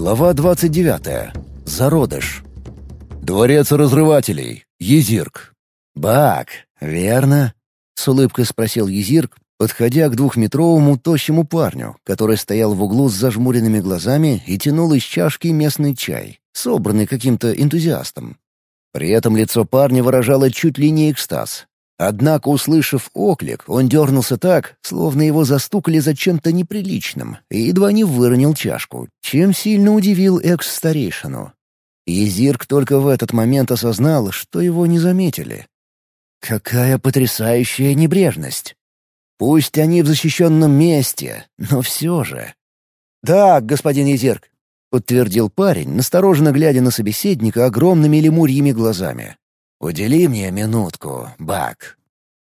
Глава 29. Зародыш. Дворец разрывателей. Езирк. «Бак, верно?» — с улыбкой спросил Езирк, подходя к двухметровому тощему парню, который стоял в углу с зажмуренными глазами и тянул из чашки местный чай, собранный каким-то энтузиастом. При этом лицо парня выражало чуть ли не экстаз, Однако, услышав оклик, он дернулся так, словно его застукали за чем-то неприличным, и едва не выронил чашку, чем сильно удивил экс-старейшину. Езирк только в этот момент осознал, что его не заметили. Какая потрясающая небрежность! Пусть они в защищенном месте, но все же... «Да, господин Езирк», — подтвердил парень, настороженно глядя на собеседника огромными лемурьими глазами. «Удели мне минутку, Бак».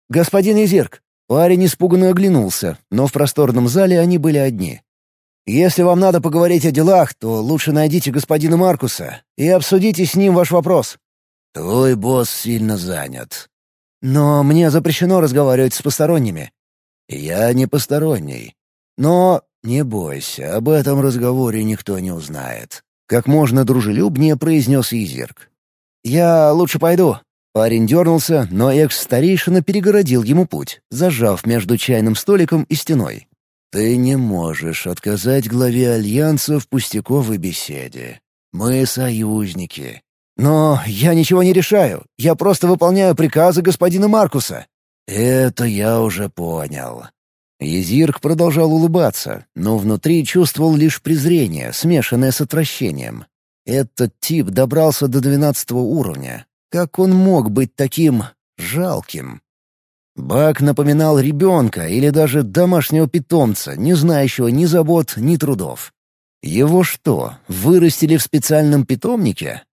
«Господин Изирк!» Парень испуганно оглянулся, но в просторном зале они были одни. «Если вам надо поговорить о делах, то лучше найдите господина Маркуса и обсудите с ним ваш вопрос». «Твой босс сильно занят». «Но мне запрещено разговаривать с посторонними». «Я не посторонний. Но не бойся, об этом разговоре никто не узнает», — как можно дружелюбнее произнес Изирк. «Я лучше пойду. Парень дернулся, но экс-старейшина перегородил ему путь, зажав между чайным столиком и стеной. «Ты не можешь отказать главе Альянса в пустяковой беседе. Мы союзники». «Но я ничего не решаю. Я просто выполняю приказы господина Маркуса». «Это я уже понял». Езирк продолжал улыбаться, но внутри чувствовал лишь презрение, смешанное с отвращением. Этот тип добрался до двенадцатого уровня, как он мог быть таким жалким? Бак напоминал ребенка или даже домашнего питомца, не знающего ни забот, ни трудов. Его что, вырастили в специальном питомнике?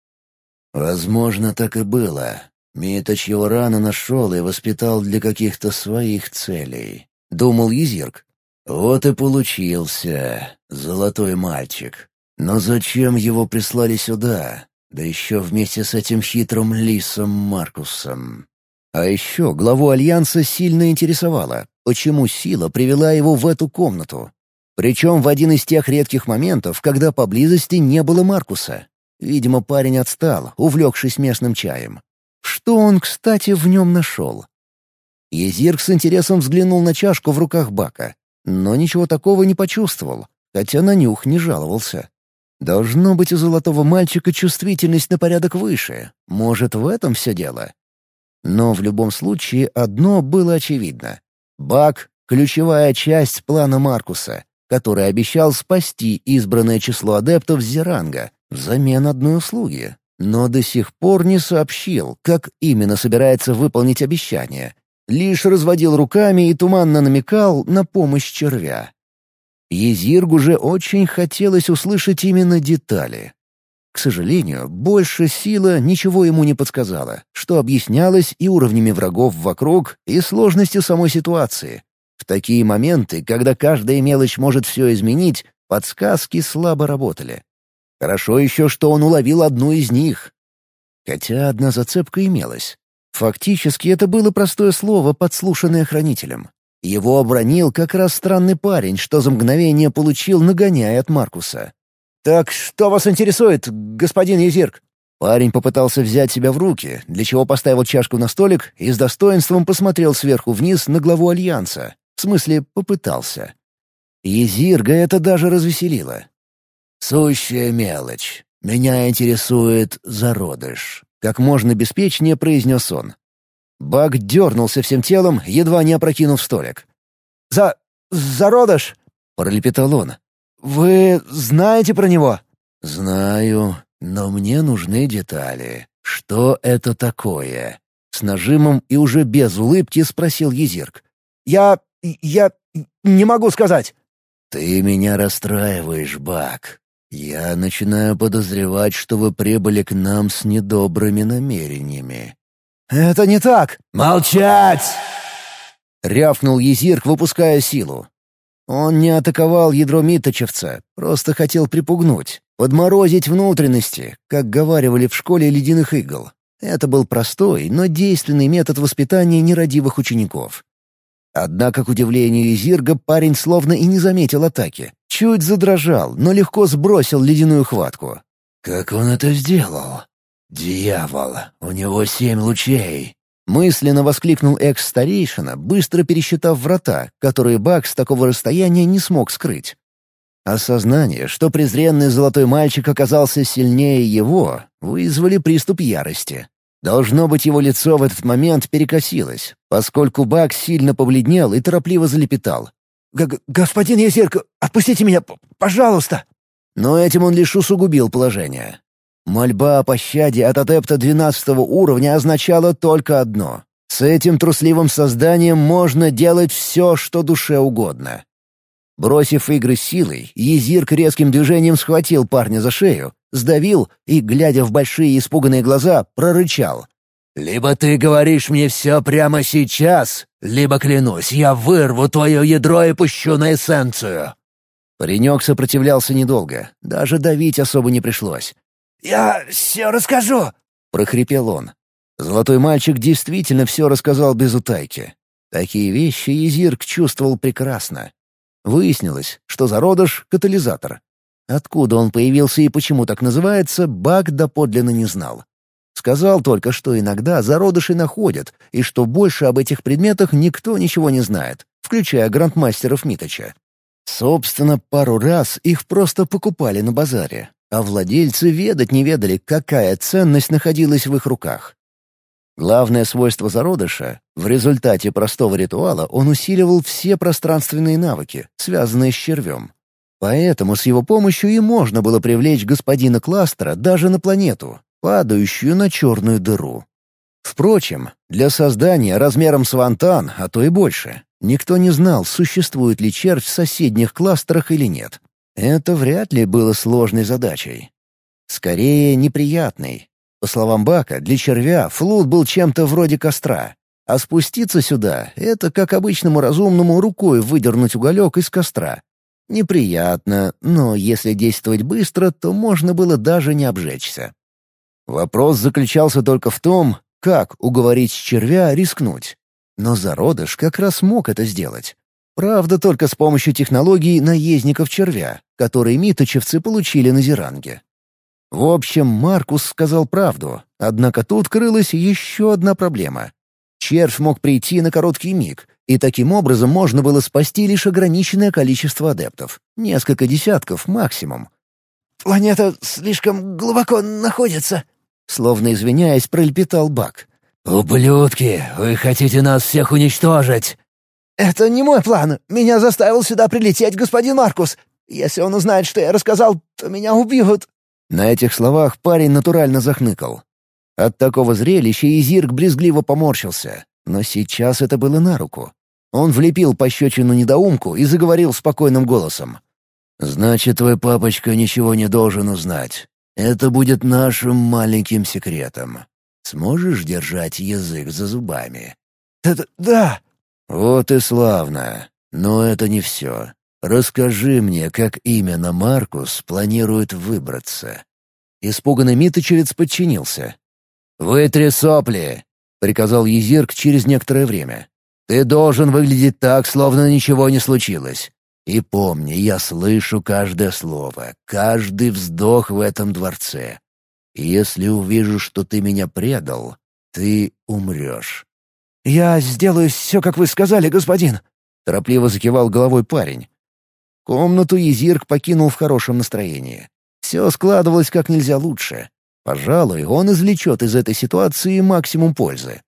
Возможно, так и было. Миточ его рано нашел и воспитал для каких-то своих целей. Думал Езирк. Вот и получился золотой мальчик. Но зачем его прислали сюда? Да еще вместе с этим хитрым лисом Маркусом. А еще главу Альянса сильно интересовало, почему сила привела его в эту комнату. Причем в один из тех редких моментов, когда поблизости не было Маркуса. Видимо, парень отстал, увлекшись местным чаем. Что он, кстати, в нем нашел? Езирк с интересом взглянул на чашку в руках Бака, но ничего такого не почувствовал, хотя на нюх не жаловался. Должно быть у золотого мальчика чувствительность на порядок выше. Может, в этом все дело? Но в любом случае одно было очевидно. Бак — ключевая часть плана Маркуса, который обещал спасти избранное число адептов Зеранга взамен одной услуги, но до сих пор не сообщил, как именно собирается выполнить обещание. Лишь разводил руками и туманно намекал на помощь червя. Езиргу же очень хотелось услышать именно детали. К сожалению, больше сила ничего ему не подсказала, что объяснялось и уровнями врагов вокруг, и сложностью самой ситуации. В такие моменты, когда каждая мелочь может все изменить, подсказки слабо работали. Хорошо еще, что он уловил одну из них. Хотя одна зацепка имелась. Фактически это было простое слово, подслушанное хранителем. Его обронил как раз странный парень, что за мгновение получил, нагоняя от Маркуса. «Так что вас интересует, господин Езирк?» Парень попытался взять себя в руки, для чего поставил чашку на столик и с достоинством посмотрел сверху вниз на главу Альянса. В смысле, попытался. Езирга это даже развеселило. «Сущая мелочь. Меня интересует зародыш», — как можно беспечнее произнес он. Баг дернулся всем телом, едва не опрокинув столик. «За... зародыш!» — пролепетал он. «Вы знаете про него?» «Знаю, но мне нужны детали. Что это такое?» С нажимом и уже без улыбки спросил Езирк. «Я... я... не могу сказать». «Ты меня расстраиваешь, Бак. Я начинаю подозревать, что вы прибыли к нам с недобрыми намерениями. «Это не так!» «Молчать!» — рявкнул Езирк, выпуская силу. Он не атаковал ядро Миточевца, просто хотел припугнуть, подморозить внутренности, как говаривали в школе ледяных игл. Это был простой, но действенный метод воспитания нерадивых учеников. Однако, к удивлению Изирга, парень словно и не заметил атаки, Чуть задрожал, но легко сбросил ледяную хватку. «Как он это сделал? Дьявол, у него семь лучей!» Мысленно воскликнул экс-старейшина, быстро пересчитав врата, которые Бак с такого расстояния не смог скрыть. Осознание, что презренный золотой мальчик оказался сильнее его, вызвали приступ ярости. Должно быть, его лицо в этот момент перекосилось, поскольку Бак сильно побледнел и торопливо залепетал. Г «Господин Езерк, отпустите меня, пожалуйста!» Но этим он лишь усугубил положение. Мольба о пощаде от адепта двенадцатого уровня означала только одно. С этим трусливым созданием можно делать все, что душе угодно. Бросив игры силой, Езирк резким движением схватил парня за шею, сдавил и, глядя в большие испуганные глаза, прорычал. «Либо ты говоришь мне все прямо сейчас, либо, клянусь, я вырву твое ядро и пущу на эссенцию». Паренек сопротивлялся недолго, даже давить особо не пришлось. «Я все расскажу!» — прохрипел он. Золотой мальчик действительно все рассказал без утайки. Такие вещи Езирк чувствовал прекрасно. Выяснилось, что зародыш — катализатор. Откуда он появился и почему так называется, Бак доподлинно не знал. Сказал только, что иногда зародыши находят, и что больше об этих предметах никто ничего не знает, включая грандмастеров Миточа. Собственно, пару раз их просто покупали на базаре, а владельцы ведать не ведали, какая ценность находилась в их руках. Главное свойство зародыша — в результате простого ритуала он усиливал все пространственные навыки, связанные с червем. Поэтому с его помощью и можно было привлечь господина Кластера даже на планету, падающую на черную дыру. Впрочем, для создания размером с вантан, а то и больше, никто не знал, существует ли червь в соседних кластерах или нет. Это вряд ли было сложной задачей. Скорее, неприятной, по словам Бака, для червя флут был чем-то вроде костра. А спуститься сюда — это, как обычному разумному, рукой выдернуть уголек из костра. Неприятно, но если действовать быстро, то можно было даже не обжечься. Вопрос заключался только в том, как уговорить червя рискнуть. Но зародыш как раз мог это сделать. Правда, только с помощью технологий наездников червя, которые миточевцы получили на Зеранге. В общем, Маркус сказал правду, однако тут крылась еще одна проблема. Червь мог прийти на короткий миг, и таким образом можно было спасти лишь ограниченное количество адептов. Несколько десятков максимум. «Планета слишком глубоко находится», — словно извиняясь, пролепетал Бак. «Ублюдки, вы хотите нас всех уничтожить?» «Это не мой план. Меня заставил сюда прилететь господин Маркус. Если он узнает, что я рассказал, то меня убьют». На этих словах парень натурально захныкал. От такого зрелища Изирк брезгливо поморщился, но сейчас это было на руку. Он влепил пощечину недоумку и заговорил спокойным голосом. «Значит, твой папочка ничего не должен узнать. Это будет нашим маленьким секретом. Сможешь держать язык за зубами?» «Да». «Вот и славно. Но это не все. «Расскажи мне, как именно Маркус планирует выбраться». Испуганный Миточевец подчинился. «Вытри сопли!» — приказал Езирк через некоторое время. «Ты должен выглядеть так, словно ничего не случилось. И помни, я слышу каждое слово, каждый вздох в этом дворце. если увижу, что ты меня предал, ты умрешь». «Я сделаю все, как вы сказали, господин», — торопливо закивал головой парень. Комнату Езирк покинул в хорошем настроении. Все складывалось как нельзя лучше. Пожалуй, он извлечет из этой ситуации максимум пользы.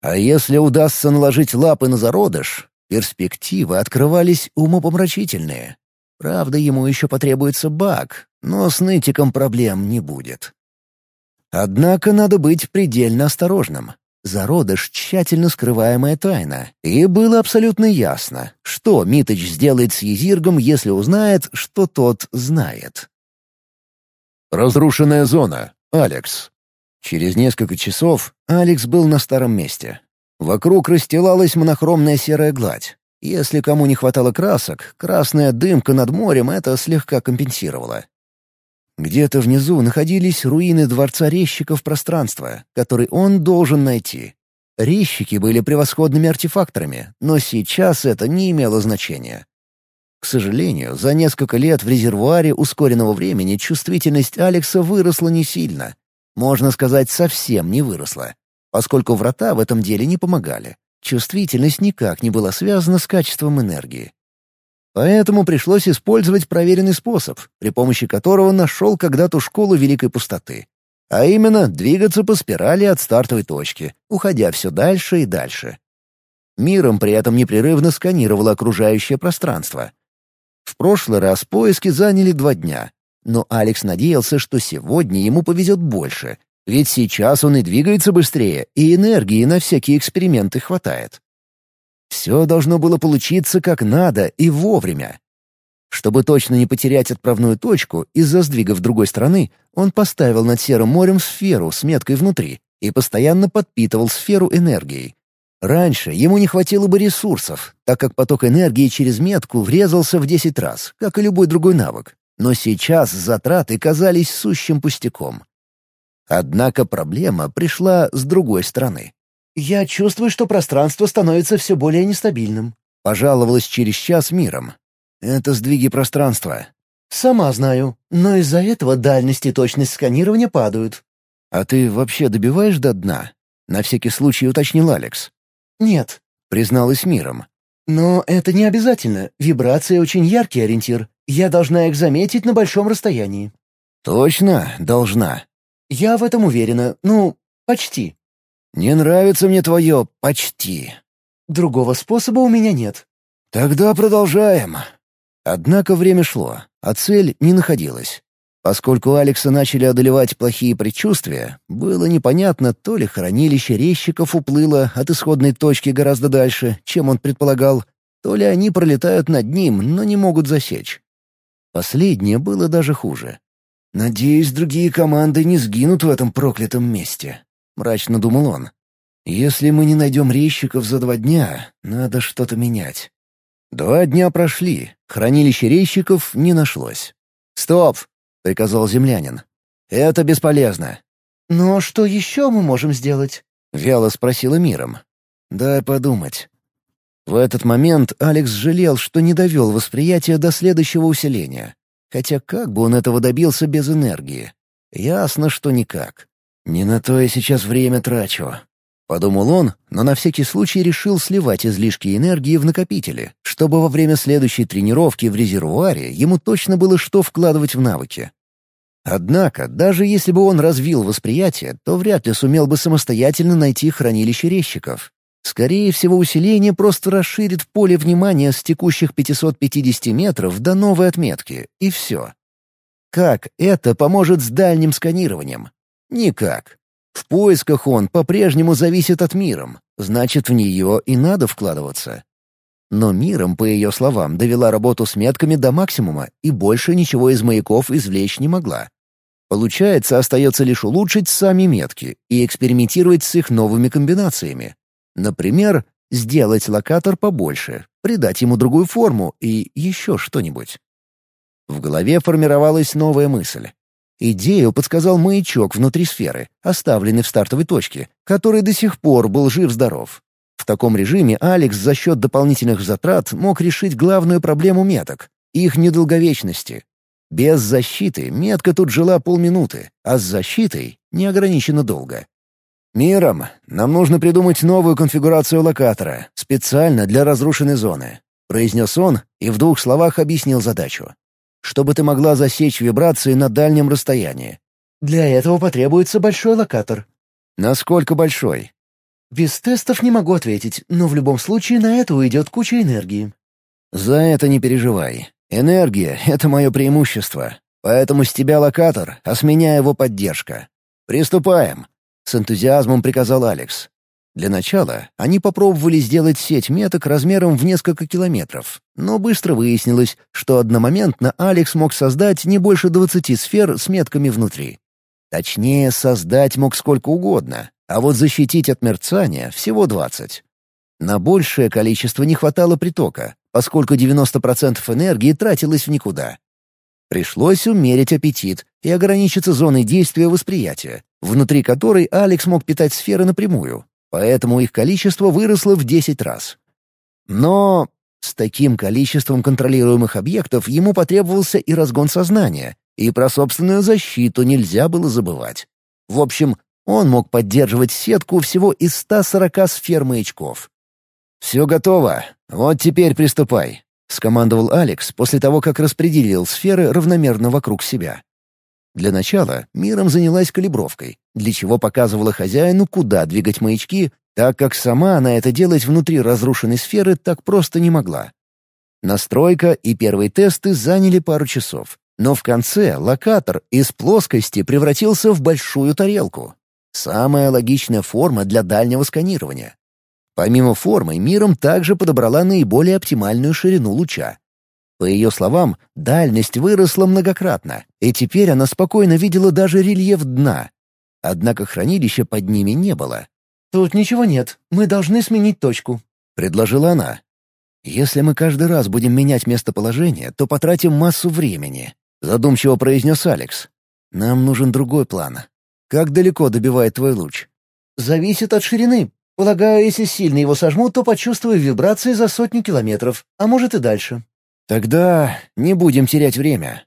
А если удастся наложить лапы на зародыш, перспективы открывались умопомрачительные. Правда, ему еще потребуется баг, но с нытиком проблем не будет. Однако надо быть предельно осторожным. Зародыш — тщательно скрываемая тайна, и было абсолютно ясно, что Миточ сделает с Езиргом, если узнает, что тот знает. Разрушенная зона. Алекс. Через несколько часов Алекс был на старом месте. Вокруг расстилалась монохромная серая гладь. Если кому не хватало красок, красная дымка над морем это слегка компенсировала. Где-то внизу находились руины дворца резчиков пространства, который он должен найти. Резчики были превосходными артефакторами, но сейчас это не имело значения. К сожалению, за несколько лет в резервуаре ускоренного времени чувствительность Алекса выросла не сильно. Можно сказать, совсем не выросла, поскольку врата в этом деле не помогали. Чувствительность никак не была связана с качеством энергии. Поэтому пришлось использовать проверенный способ, при помощи которого нашел когда-то школу Великой Пустоты. А именно, двигаться по спирали от стартовой точки, уходя все дальше и дальше. Миром при этом непрерывно сканировало окружающее пространство. В прошлый раз поиски заняли два дня, но Алекс надеялся, что сегодня ему повезет больше, ведь сейчас он и двигается быстрее, и энергии на всякие эксперименты хватает. Все должно было получиться как надо и вовремя. Чтобы точно не потерять отправную точку из-за сдвигов другой стороны, он поставил над Серым морем сферу с меткой внутри и постоянно подпитывал сферу энергией. Раньше ему не хватило бы ресурсов, так как поток энергии через метку врезался в 10 раз, как и любой другой навык. Но сейчас затраты казались сущим пустяком. Однако проблема пришла с другой стороны. «Я чувствую, что пространство становится все более нестабильным», — пожаловалась через час миром. «Это сдвиги пространства». «Сама знаю, но из-за этого дальность и точность сканирования падают». «А ты вообще добиваешь до дна?» — на всякий случай уточнил Алекс. «Нет», — призналась миром. «Но это не обязательно. Вибрация — очень яркий ориентир. Я должна их заметить на большом расстоянии». «Точно должна?» «Я в этом уверена. Ну, почти». «Не нравится мне твое «почти». Другого способа у меня нет». «Тогда продолжаем». Однако время шло, а цель не находилась. Поскольку Алекса начали одолевать плохие предчувствия, было непонятно, то ли хранилище резчиков уплыло от исходной точки гораздо дальше, чем он предполагал, то ли они пролетают над ним, но не могут засечь. Последнее было даже хуже. «Надеюсь, другие команды не сгинут в этом проклятом месте», мрачно думал он. «Если мы не найдем резчиков за два дня, надо что-то менять». Два дня прошли, хранилище резчиков не нашлось. «Стоп!» — приказал землянин. «Это бесполезно». «Но что еще мы можем сделать?» — вяло спросила Миром. «Дай подумать». В этот момент Алекс жалел, что не довел восприятие до следующего усиления. Хотя как бы он этого добился без энергии? Ясно, что никак. «Не на то я сейчас время трачу», — подумал он, но на всякий случай решил сливать излишки энергии в накопители, чтобы во время следующей тренировки в резервуаре ему точно было что вкладывать в навыки. Однако, даже если бы он развил восприятие, то вряд ли сумел бы самостоятельно найти хранилище резчиков. Скорее всего, усиление просто расширит поле внимания с текущих 550 метров до новой отметки, и все. Как это поможет с дальним сканированием? Никак. В поисках он по-прежнему зависит от миром, значит, в нее и надо вкладываться. Но миром, по ее словам, довела работу с метками до максимума и больше ничего из маяков извлечь не могла. Получается, остается лишь улучшить сами метки и экспериментировать с их новыми комбинациями. Например, сделать локатор побольше, придать ему другую форму и еще что-нибудь. В голове формировалась новая мысль. Идею подсказал маячок внутри сферы, оставленный в стартовой точке, который до сих пор был жив-здоров. В таком режиме Алекс за счет дополнительных затрат мог решить главную проблему меток — их недолговечности. Без защиты метка тут жила полминуты, а с защитой — неограниченно долго. «Миром, нам нужно придумать новую конфигурацию локатора, специально для разрушенной зоны», — произнес он и в двух словах объяснил задачу чтобы ты могла засечь вибрации на дальнем расстоянии. Для этого потребуется большой локатор. Насколько большой? Без тестов не могу ответить, но в любом случае на это уйдет куча энергии. За это не переживай. Энергия — это мое преимущество. Поэтому с тебя локатор, а с меня его поддержка. Приступаем. С энтузиазмом приказал Алекс. Для начала они попробовали сделать сеть меток размером в несколько километров, но быстро выяснилось, что одномоментно Алекс мог создать не больше 20 сфер с метками внутри. Точнее, создать мог сколько угодно, а вот защитить от мерцания всего 20. На большее количество не хватало притока, поскольку 90% энергии тратилось в никуда. Пришлось умерить аппетит и ограничиться зоной действия восприятия, внутри которой Алекс мог питать сферы напрямую, поэтому их количество выросло в 10 раз. Но С таким количеством контролируемых объектов ему потребовался и разгон сознания, и про собственную защиту нельзя было забывать. В общем, он мог поддерживать сетку всего из 140 сфер маячков. «Все готово. Вот теперь приступай», — скомандовал Алекс после того, как распределил сферы равномерно вокруг себя. Для начала миром занялась калибровкой, для чего показывала хозяину, куда двигать маячки, так как сама она это делать внутри разрушенной сферы так просто не могла. Настройка и первые тесты заняли пару часов, но в конце локатор из плоскости превратился в большую тарелку. Самая логичная форма для дальнего сканирования. Помимо формы, миром также подобрала наиболее оптимальную ширину луча. По ее словам, дальность выросла многократно, и теперь она спокойно видела даже рельеф дна. Однако хранилища под ними не было. «Тут ничего нет, мы должны сменить точку», — предложила она. «Если мы каждый раз будем менять местоположение, то потратим массу времени», — задумчиво произнес Алекс. «Нам нужен другой план. Как далеко добивает твой луч?» «Зависит от ширины. Полагаю, если сильно его сожмут, то почувствую вибрации за сотни километров, а может и дальше. Тогда не будем терять время.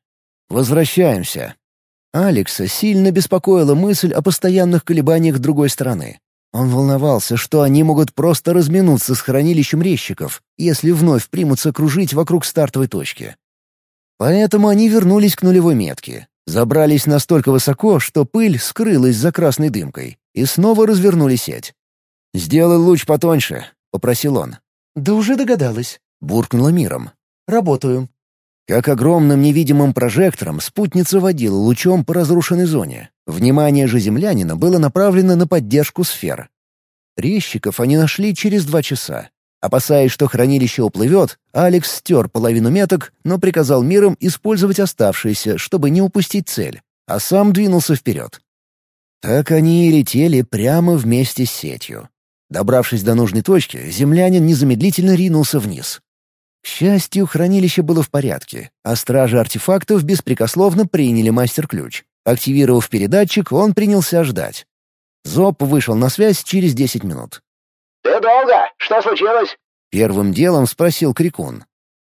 Возвращаемся. Алекса сильно беспокоила мысль о постоянных колебаниях другой стороны. Он волновался, что они могут просто разминуться с хранилищем резчиков, если вновь примутся кружить вокруг стартовой точки. Поэтому они вернулись к нулевой метке, забрались настолько высоко, что пыль скрылась за красной дымкой, и снова развернули сеть. «Сделай луч потоньше», — попросил он. «Да уже догадалась», — буркнула миром. «Работаю». Как огромным невидимым прожектором спутница водила лучом по разрушенной зоне. Внимание же землянина было направлено на поддержку сфер. Резчиков они нашли через два часа. Опасаясь, что хранилище уплывет, Алекс стер половину меток, но приказал миром использовать оставшиеся, чтобы не упустить цель, а сам двинулся вперед. Так они и летели прямо вместе с сетью. Добравшись до нужной точки, землянин незамедлительно ринулся вниз. К счастью, хранилище было в порядке, а стражи артефактов беспрекословно приняли мастер-ключ. Активировав передатчик, он принялся ждать. Зоб вышел на связь через десять минут. «Ты долго? Что случилось?» Первым делом спросил Крикун.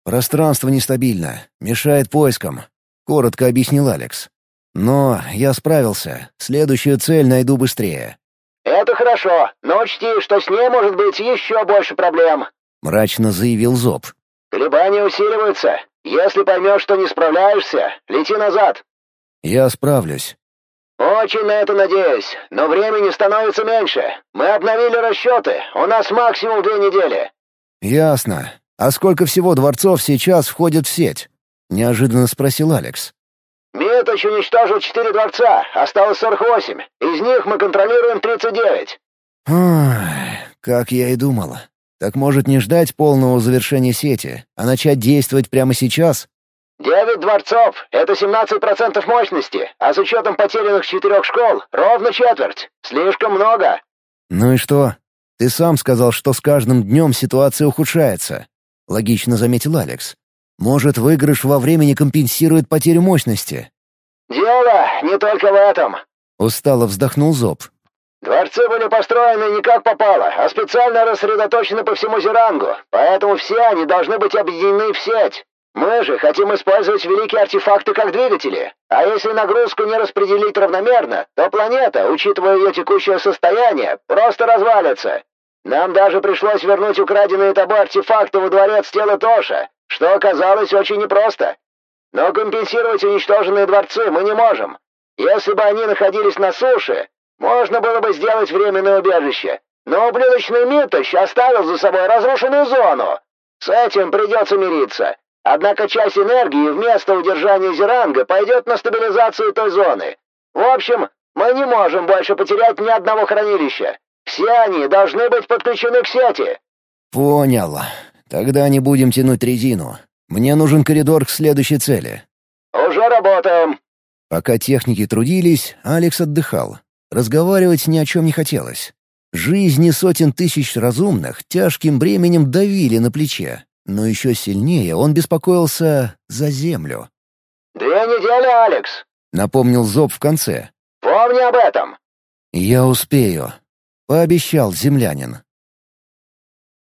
«Пространство нестабильно, мешает поискам», — коротко объяснил Алекс. «Но я справился. Следующую цель найду быстрее. «Это хорошо, но учти, что с ней может быть еще больше проблем», — мрачно заявил Зоб. «Колебания усиливаются. Если поймешь, что не справляешься, лети назад». «Я справлюсь». «Очень на это надеюсь, но времени становится меньше. Мы обновили расчеты, у нас максимум две недели». «Ясно. А сколько всего дворцов сейчас входит в сеть?» — неожиданно спросил Алекс. Миточ уничтожил четыре дворца, осталось сорок восемь. Из них мы контролируем тридцать девять. как я и думал. Так может не ждать полного завершения сети, а начать действовать прямо сейчас? Девять дворцов — это семнадцать процентов мощности, а с учетом потерянных четырех школ — ровно четверть. Слишком много. Ну и что? Ты сам сказал, что с каждым днем ситуация ухудшается. Логично заметил Алекс. Может, выигрыш во времени компенсирует потерю мощности?» «Дело не только в этом», — устало вздохнул Зоб. «Дворцы были построены не как попало, а специально рассредоточены по всему Зерангу, поэтому все они должны быть объединены в сеть. Мы же хотим использовать великие артефакты как двигатели, а если нагрузку не распределить равномерно, то планета, учитывая ее текущее состояние, просто развалится. Нам даже пришлось вернуть украденные тобой артефакты во дворец тела Тоша, что оказалось очень непросто. Но компенсировать уничтоженные дворцы мы не можем. Если бы они находились на суше, можно было бы сделать временное убежище. Но ублюдочный Миточ оставил за собой разрушенную зону. С этим придется мириться. Однако часть энергии вместо удержания Зеранга пойдет на стабилизацию той зоны. В общем, мы не можем больше потерять ни одного хранилища. Все они должны быть подключены к сети. Понял. Тогда не будем тянуть резину. Мне нужен коридор к следующей цели. Уже работаем. Пока техники трудились, Алекс отдыхал. Разговаривать ни о чем не хотелось. Жизни сотен тысяч разумных тяжким бременем давили на плече, но еще сильнее он беспокоился за землю. «Две недели, Алекс», — напомнил Зоб в конце. «Помни об этом». «Я успею», — пообещал землянин.